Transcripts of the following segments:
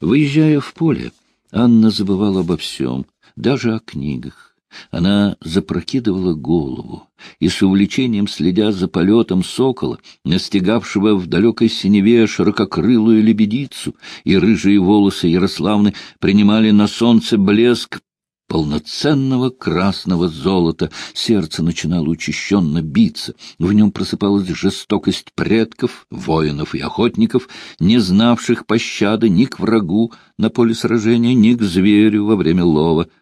Выезжая в поле, Анна забывала обо всем, даже о книгах. Она запрокидывала голову и с увлечением, следя за полетом сокола, настигавшего в далекой синеве ширококрылую лебедицу, и рыжие волосы Ярославны принимали на солнце блеск полноценного красного золота. Сердце начинало учащенно биться. В нем просыпалась жестокость предков, воинов и охотников, не знавших пощады ни к врагу на поле сражения, ни к зверю во время лова —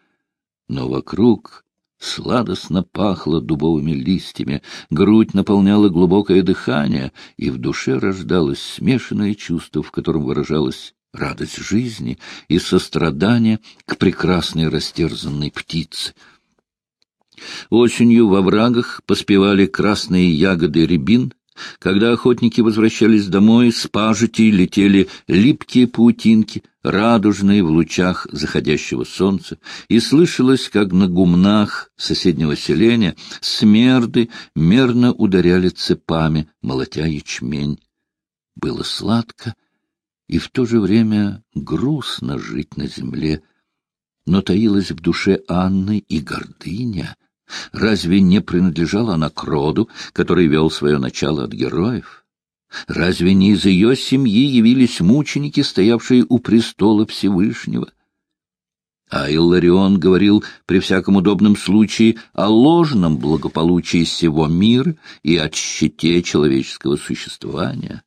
но вокруг сладостно пахло дубовыми листьями, грудь наполняла глубокое дыхание, и в душе рождалось смешанное чувство, в котором выражалась радость жизни и сострадание к прекрасной растерзанной птице. Осенью во врагах поспевали красные ягоды рябин, когда охотники возвращались домой, с пажити летели липкие паутинки, радужные в лучах заходящего солнца, и слышалось, как на гумнах соседнего селения смерды мерно ударяли цепами, молотя ячмень. Было сладко и в то же время грустно жить на земле, но таилась в душе Анны и гордыня — Разве не принадлежала она к роду, который вел свое начало от героев? Разве не из ее семьи явились мученики, стоявшие у престола Всевышнего? А Илларион говорил при всяком удобном случае о ложном благополучии всего мира и о щите человеческого существования.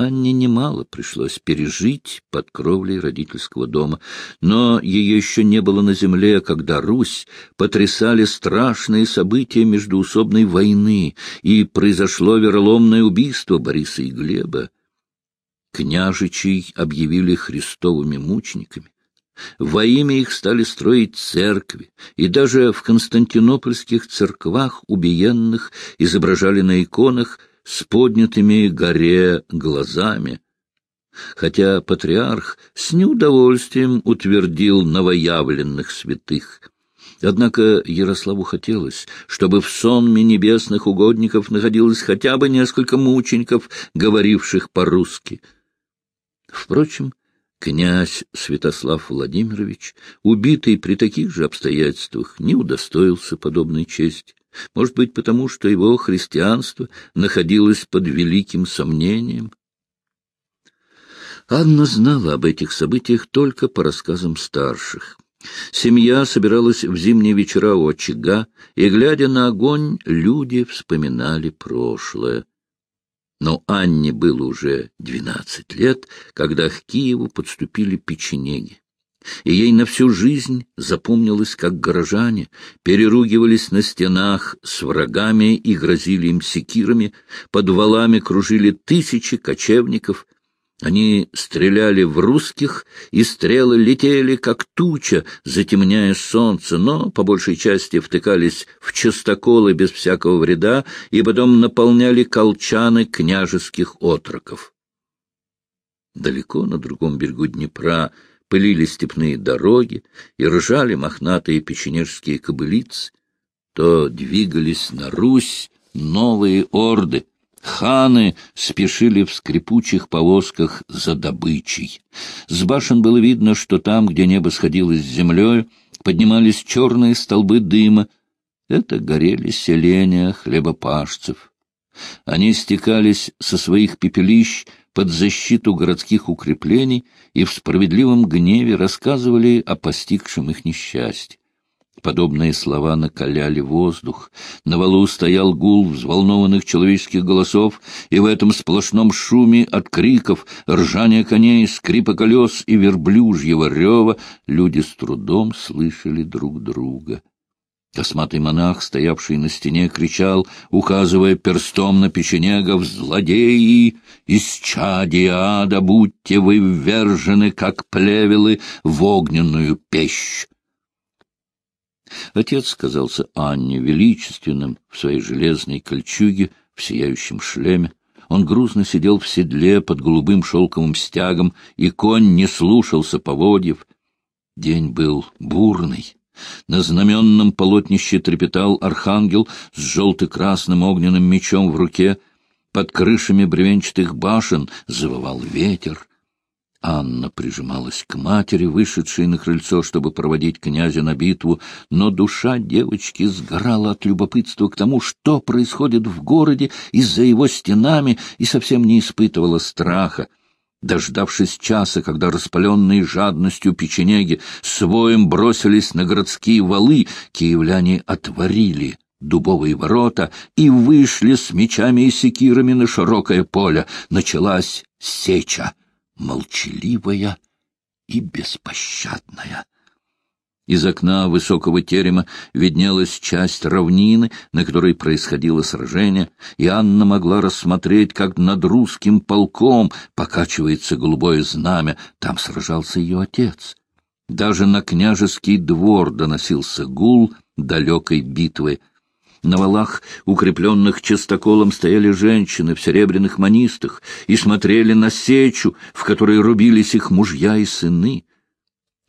Анне немало пришлось пережить под кровлей родительского дома, но ее еще не было на земле, когда Русь потрясали страшные события междуусобной войны, и произошло вероломное убийство Бориса и Глеба. Княжичей объявили христовыми мучениками. Во имя их стали строить церкви, и даже в константинопольских церквах убиенных изображали на иконах – с поднятыми горе глазами, хотя патриарх с неудовольствием утвердил новоявленных святых. Однако Ярославу хотелось, чтобы в сонме небесных угодников находилось хотя бы несколько мучеников, говоривших по-русски. Впрочем, князь Святослав Владимирович, убитый при таких же обстоятельствах, не удостоился подобной чести. Может быть, потому что его христианство находилось под великим сомнением? Анна знала об этих событиях только по рассказам старших. Семья собиралась в зимние вечера у очага, и, глядя на огонь, люди вспоминали прошлое. Но Анне было уже двенадцать лет, когда к Киеву подступили печенеги и ей на всю жизнь запомнилось, как горожане переругивались на стенах с врагами и грозили им секирами, под валами кружили тысячи кочевников. Они стреляли в русских, и стрелы летели, как туча, затемняя солнце, но, по большей части, втыкались в частоколы без всякого вреда и потом наполняли колчаны княжеских отроков. Далеко на другом берегу Днепра — пылили степные дороги и ржали мохнатые печенежские кобылицы, то двигались на Русь новые орды. Ханы спешили в скрипучих повозках за добычей. С башен было видно, что там, где небо сходилось с землей, поднимались черные столбы дыма. Это горели селения хлебопашцев. Они стекались со своих пепелищ под защиту городских укреплений и в справедливом гневе рассказывали о постигшем их несчастье. Подобные слова накаляли воздух. На валу стоял гул взволнованных человеческих голосов, и в этом сплошном шуме от криков, ржания коней, скрипа колес и верблюжьего рева люди с трудом слышали друг друга. Косматый монах, стоявший на стене, кричал, указывая перстом на печенегов, «Злодеи! Из чади ада будьте вы ввержены, как плевелы, в огненную пещь!» Отец казался Анне величественным в своей железной кольчуге, в сияющем шлеме. Он грузно сидел в седле под голубым шелковым стягом, и конь не слушался поводьев. День был бурный. На знаменном полотнище трепетал архангел с желто-красным огненным мечом в руке. Под крышами бревенчатых башен завывал ветер. Анна прижималась к матери, вышедшей на крыльцо, чтобы проводить князя на битву, но душа девочки сгорала от любопытства к тому, что происходит в городе из-за его стенами, и совсем не испытывала страха. Дождавшись часа, когда распаленные жадностью печенеги своим бросились на городские валы, киевляне отворили дубовые ворота и вышли с мечами и секирами на широкое поле. Началась сеча молчаливая и беспощадная. Из окна высокого терема виднелась часть равнины, на которой происходило сражение, и Анна могла рассмотреть, как над русским полком покачивается голубое знамя. Там сражался ее отец. Даже на княжеский двор доносился гул далекой битвы. На валах, укрепленных частоколом, стояли женщины в серебряных манистах и смотрели на сечу, в которой рубились их мужья и сыны.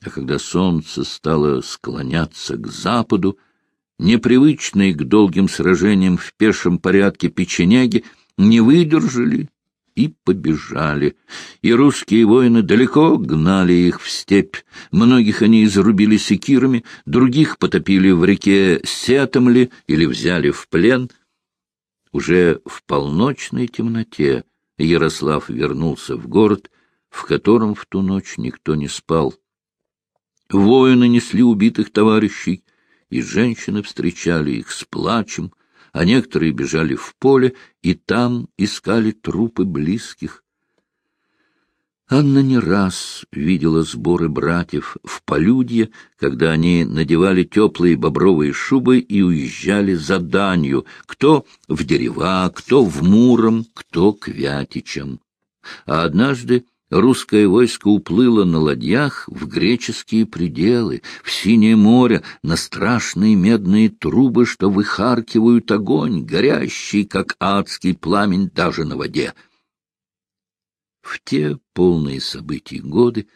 А когда солнце стало склоняться к западу, непривычные к долгим сражениям в пешем порядке печенеги не выдержали и побежали. И русские воины далеко гнали их в степь. Многих они изрубили секирами, других потопили в реке Сетомли или взяли в плен. Уже в полночной темноте Ярослав вернулся в город, в котором в ту ночь никто не спал. Воины несли убитых товарищей, и женщины встречали их с плачем, а некоторые бежали в поле и там искали трупы близких. Анна не раз видела сборы братьев в полюдье, когда они надевали теплые бобровые шубы и уезжали за данью, кто в дерева, кто в Муром, кто к Вятичам. А однажды Русское войско уплыло на ладьях в греческие пределы, в синее море, на страшные медные трубы, что выхаркивают огонь, горящий, как адский пламень даже на воде. В те полные событий годы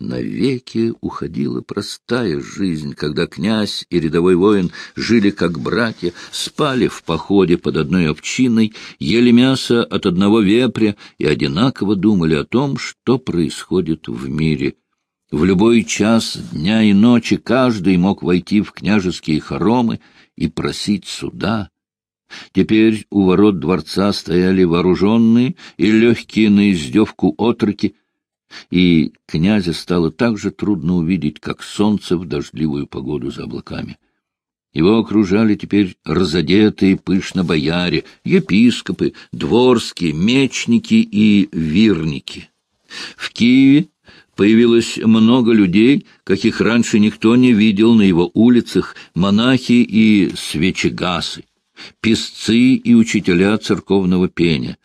Навеки уходила простая жизнь, когда князь и рядовой воин жили как братья, спали в походе под одной овчиной, ели мясо от одного вепря и одинаково думали о том, что происходит в мире. В любой час дня и ночи каждый мог войти в княжеские хоромы и просить суда. Теперь у ворот дворца стояли вооруженные и легкие на издевку отроки, и князя стало так же трудно увидеть, как солнце в дождливую погоду за облаками. Его окружали теперь разодетые пышно бояре, епископы, дворские, мечники и вирники. В Киеве появилось много людей, каких раньше никто не видел на его улицах, монахи и свечегасы, писцы и учителя церковного пения.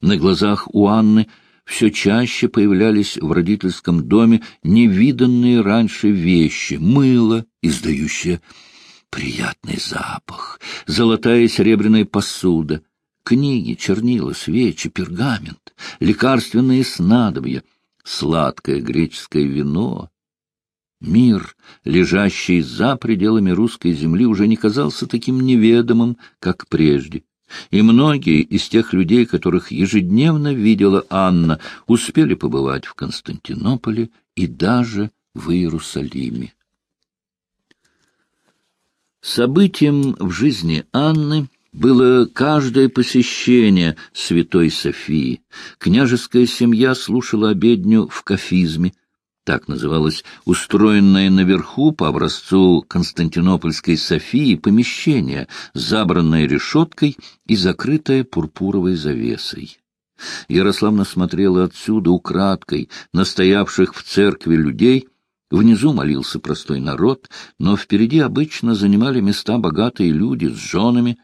На глазах у Анны – все чаще появлялись в родительском доме невиданные раньше вещи, мыло, издающее приятный запах, золотая и серебряная посуда, книги, чернила, свечи, пергамент, лекарственные снадобья, сладкое греческое вино. Мир, лежащий за пределами русской земли, уже не казался таким неведомым, как прежде и многие из тех людей, которых ежедневно видела Анна, успели побывать в Константинополе и даже в Иерусалиме. Событием в жизни Анны было каждое посещение Святой Софии. Княжеская семья слушала обедню в кафизме, так называлось устроенное наверху по образцу Константинопольской Софии помещение, забранное решеткой и закрытое пурпуровой завесой. Ярославна смотрела отсюда украдкой на стоявших в церкви людей. Внизу молился простой народ, но впереди обычно занимали места богатые люди с женами,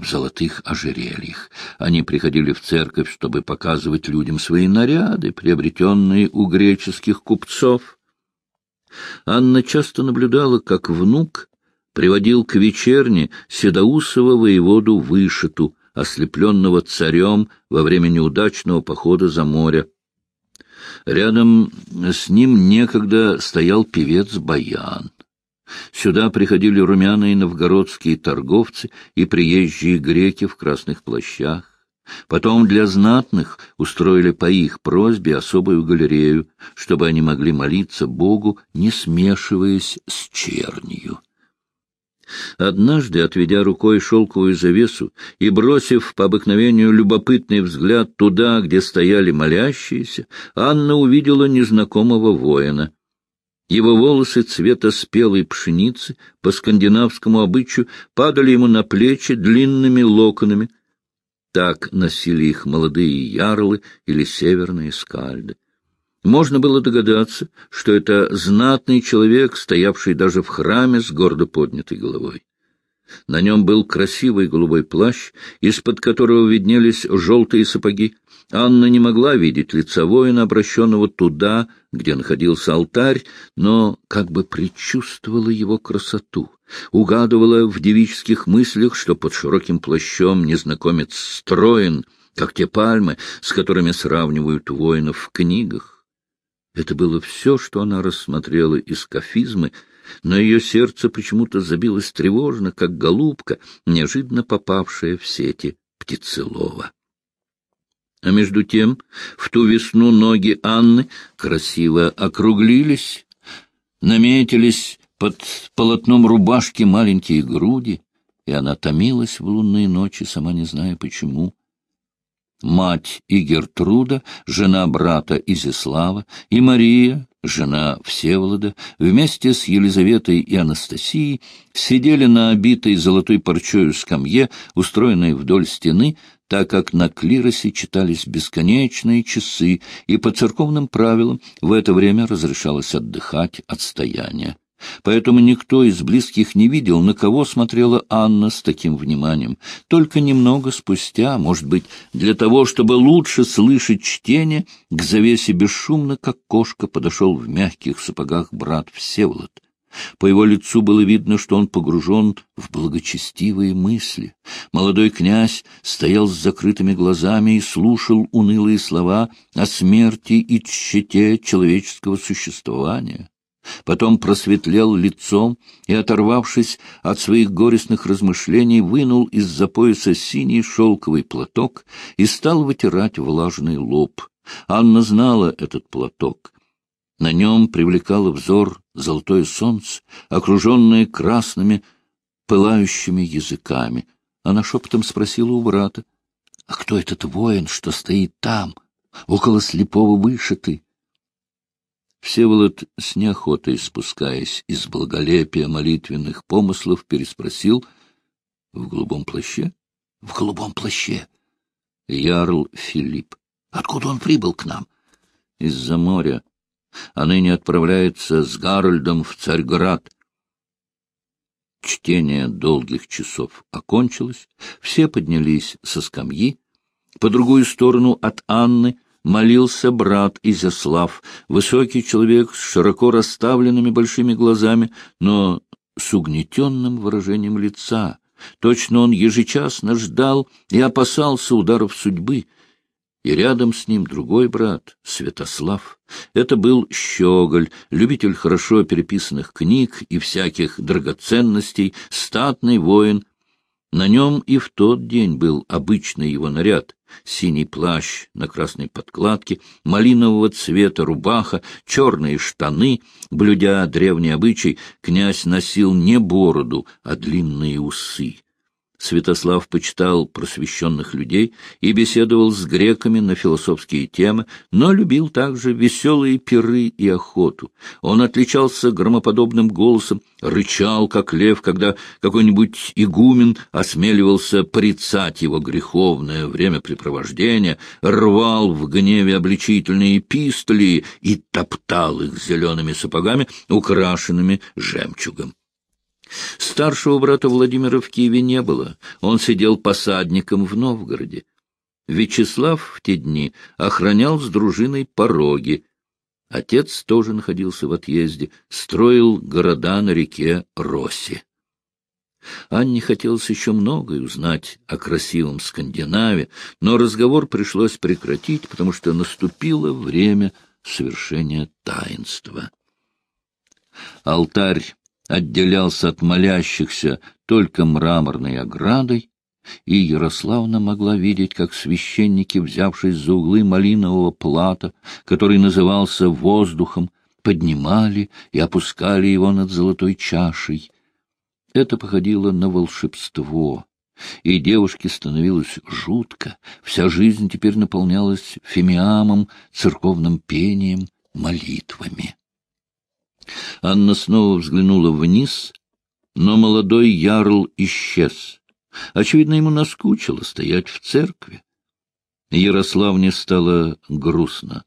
в золотых ожерельях. Они приходили в церковь, чтобы показывать людям свои наряды, приобретенные у греческих купцов. Анна часто наблюдала, как внук приводил к вечерне седоусого воеводу Вышиту, ослепленного царем во время неудачного похода за море. Рядом с ним некогда стоял певец Баян. Сюда приходили румяные новгородские торговцы и приезжие греки в красных плащах. Потом для знатных устроили по их просьбе особую галерею, чтобы они могли молиться Богу, не смешиваясь с чернью. Однажды, отведя рукой шелковую завесу и бросив по обыкновению любопытный взгляд туда, где стояли молящиеся, Анна увидела незнакомого воина. Его волосы цвета спелой пшеницы по скандинавскому обычаю падали ему на плечи длинными локонами — так носили их молодые ярлы или северные скальды. Можно было догадаться, что это знатный человек, стоявший даже в храме с гордо поднятой головой. На нем был красивый голубой плащ, из-под которого виднелись желтые сапоги. Анна не могла видеть лица воина, обращенного туда, где находился алтарь, но как бы предчувствовала его красоту угадывала в девических мыслях, что под широким плащом незнакомец строен, как те пальмы, с которыми сравнивают воинов в книгах. Это было все, что она рассмотрела из кафизмы, но ее сердце почему-то забилось тревожно, как голубка, неожиданно попавшая в сети птицелова. А между тем в ту весну ноги Анны красиво округлились, наметились под полотном рубашки маленькие груди, и она томилась в лунные ночи, сама не зная почему. Мать и Гертруда, жена брата Изяслава, и Мария, жена Всеволода, вместе с Елизаветой и Анастасией сидели на обитой золотой парчою скамье, устроенной вдоль стены, так как на клиросе читались бесконечные часы, и по церковным правилам в это время разрешалось отдыхать от стояния. Поэтому никто из близких не видел, на кого смотрела Анна с таким вниманием. Только немного спустя, может быть, для того, чтобы лучше слышать чтение, к завесе бесшумно, как кошка, подошел в мягких сапогах брат Всеволод. По его лицу было видно, что он погружен в благочестивые мысли. Молодой князь стоял с закрытыми глазами и слушал унылые слова о смерти и тщете человеческого существования потом просветлел лицом и, оторвавшись от своих горестных размышлений, вынул из-за пояса синий шелковый платок и стал вытирать влажный лоб. Анна знала этот платок. На нем привлекало взор золотое солнце, окруженное красными пылающими языками. Она шепотом спросила у брата, — А кто этот воин, что стоит там, около слепого вышиты? Всеволод, с неохотой спускаясь из благолепия молитвенных помыслов, переспросил «В голубом плаще?» «В голубом плаще». Ярл Филипп. «Откуда он прибыл к нам?» «Из-за моря. А ныне отправляется с Гарольдом в Царьград». Чтение долгих часов окончилось, все поднялись со скамьи. По другую сторону от Анны — молился брат Изяслав, высокий человек с широко расставленными большими глазами, но с угнетенным выражением лица. Точно он ежечасно ждал и опасался ударов судьбы. И рядом с ним другой брат, Святослав. Это был Щеголь, любитель хорошо переписанных книг и всяких драгоценностей, статный воин. На нем и в тот день был обычный его наряд — синий плащ на красной подкладке, малинового цвета рубаха, черные штаны. Блюдя древний обычай, князь носил не бороду, а длинные усы. Святослав почитал просвещенных людей и беседовал с греками на философские темы, но любил также веселые пиры и охоту. Он отличался громоподобным голосом, рычал, как лев, когда какой-нибудь игумен осмеливался порицать его греховное времяпрепровождение, рвал в гневе обличительные эпистоли и топтал их зелеными сапогами, украшенными жемчугом. Старшего брата Владимира в Киеве не было, он сидел посадником в Новгороде. Вячеслав в те дни охранял с дружиной пороги. Отец тоже находился в отъезде, строил города на реке Роси. Анне хотелось еще многое узнать о красивом Скандинаве, но разговор пришлось прекратить, потому что наступило время совершения таинства. Алтарь отделялся от молящихся только мраморной оградой, и Ярославна могла видеть, как священники, взявшись за углы малинового плата, который назывался воздухом, поднимали и опускали его над золотой чашей. Это походило на волшебство, и девушке становилось жутко. Вся жизнь теперь наполнялась фимиамом, церковным пением, молитвами. Анна снова взглянула вниз, но молодой ярл исчез. Очевидно, ему наскучило стоять в церкви. Ярославне стало грустно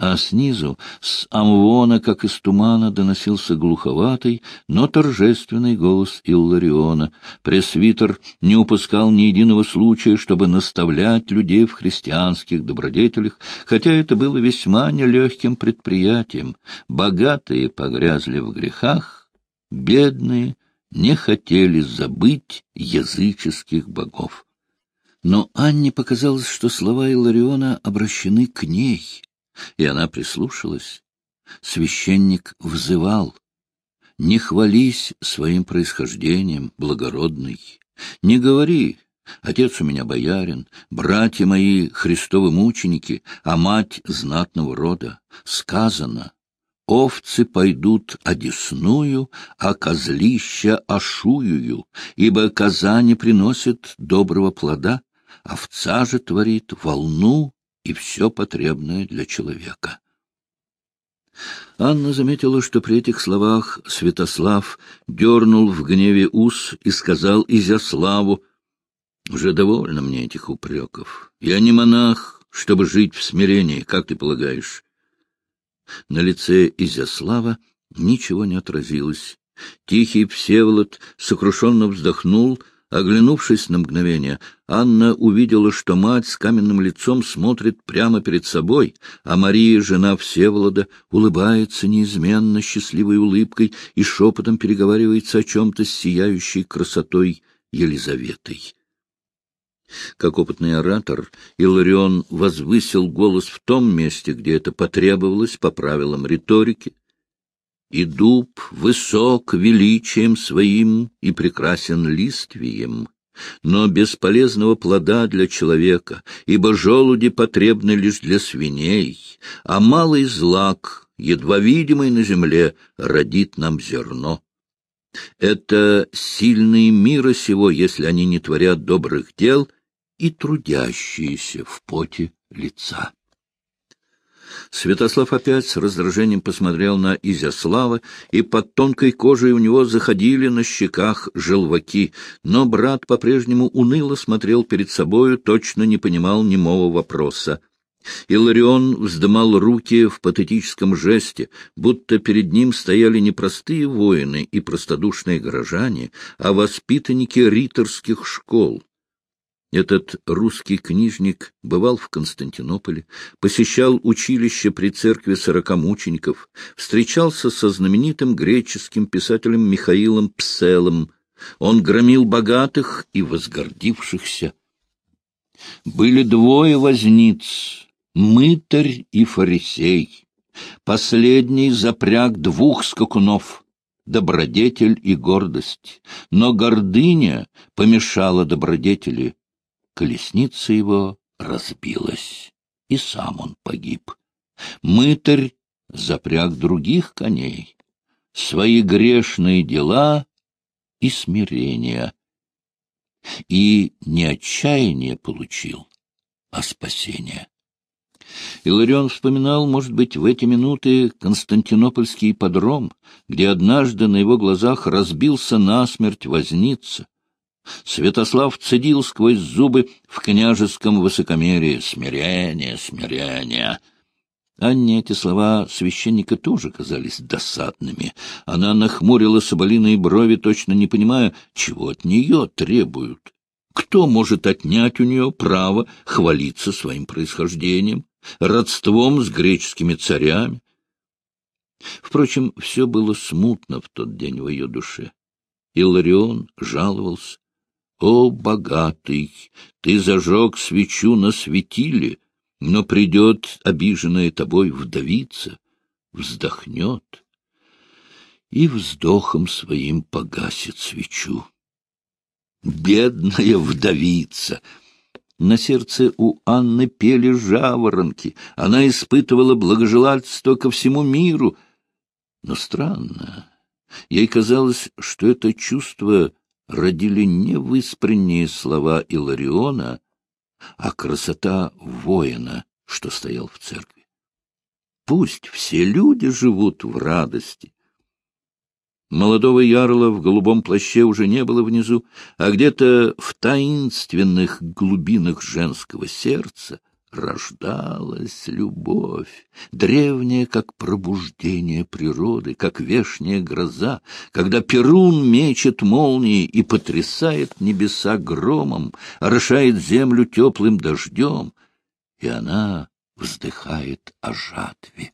а снизу, с амвона, как из тумана, доносился глуховатый, но торжественный голос Иллариона. Пресвитер не упускал ни единого случая, чтобы наставлять людей в христианских добродетелях, хотя это было весьма нелегким предприятием. Богатые погрязли в грехах, бедные не хотели забыть языческих богов. Но Анне показалось, что слова Илариона обращены к ней — и она прислушалась. Священник взывал. «Не хвались своим происхождением, благородный. Не говори, отец у меня боярин, братья мои Христовы мученики, а мать знатного рода. Сказано, овцы пойдут одесную, а козлища ошуюю, ибо коза не приносит доброго плода, овца же творит волну и все потребное для человека. Анна заметила, что при этих словах Святослав дернул в гневе ус и сказал Изяславу, «Уже довольно мне этих упреков. Я не монах, чтобы жить в смирении, как ты полагаешь?» На лице Изяслава ничего не отразилось. Тихий Всеволод сокрушенно вздохнул — Оглянувшись на мгновение, Анна увидела, что мать с каменным лицом смотрит прямо перед собой, а Мария, жена Всеволода, улыбается неизменно счастливой улыбкой и шепотом переговаривается о чем-то с сияющей красотой Елизаветой. Как опытный оратор, Иларион возвысил голос в том месте, где это потребовалось по правилам риторики, и дуб высок величием своим и прекрасен листвием, но бесполезного плода для человека, ибо желуди потребны лишь для свиней, а малый злак, едва видимый на земле, родит нам зерно. Это сильные мира сего, если они не творят добрых дел и трудящиеся в поте лица. Святослав опять с раздражением посмотрел на Изяслава, и под тонкой кожей у него заходили на щеках желваки, но брат по-прежнему уныло смотрел перед собою, точно не понимал немого вопроса. Иларион вздымал руки в патетическом жесте, будто перед ним стояли не простые воины и простодушные горожане, а воспитанники риторских школ. Этот русский книжник бывал в Константинополе, посещал училище при церкви сорока мучеников, встречался со знаменитым греческим писателем Михаилом Пселом. Он громил богатых и возгордившихся. Были двое возниц — мытарь и фарисей. Последний запряг двух скакунов — добродетель и гордость. Но гордыня помешала добродетели — колесница его разбилась, и сам он погиб. Мытарь запряг других коней, свои грешные дела и смирения, и не отчаяние получил, а спасение. Иларион вспоминал, может быть, в эти минуты Константинопольский подром, где однажды на его глазах разбился насмерть возница, Святослав цедил сквозь зубы в княжеском высокомерии «Смирение, смирение!» Анне эти слова священника тоже казались досадными. Она нахмурила соболиные брови, точно не понимая, чего от нее требуют. Кто может отнять у нее право хвалиться своим происхождением, родством с греческими царями? Впрочем, все было смутно в тот день в ее душе. Илларион жаловался, о, богатый, ты зажег свечу на светиле, но придет обиженная тобой вдовица, вздохнет и вздохом своим погасит свечу. Бедная вдовица! На сердце у Анны пели жаворонки. Она испытывала благожелательство ко всему миру. Но странно. Ей казалось, что это чувство родили не выспренние слова Илариона, а красота воина, что стоял в церкви. Пусть все люди живут в радости. Молодого ярла в голубом плаще уже не было внизу, а где-то в таинственных глубинах женского сердца рождалась любовь, древняя, как пробуждение природы, как вешняя гроза, когда Перун мечет молнии и потрясает небеса громом, орошает землю теплым дождем, и она вздыхает о жатве.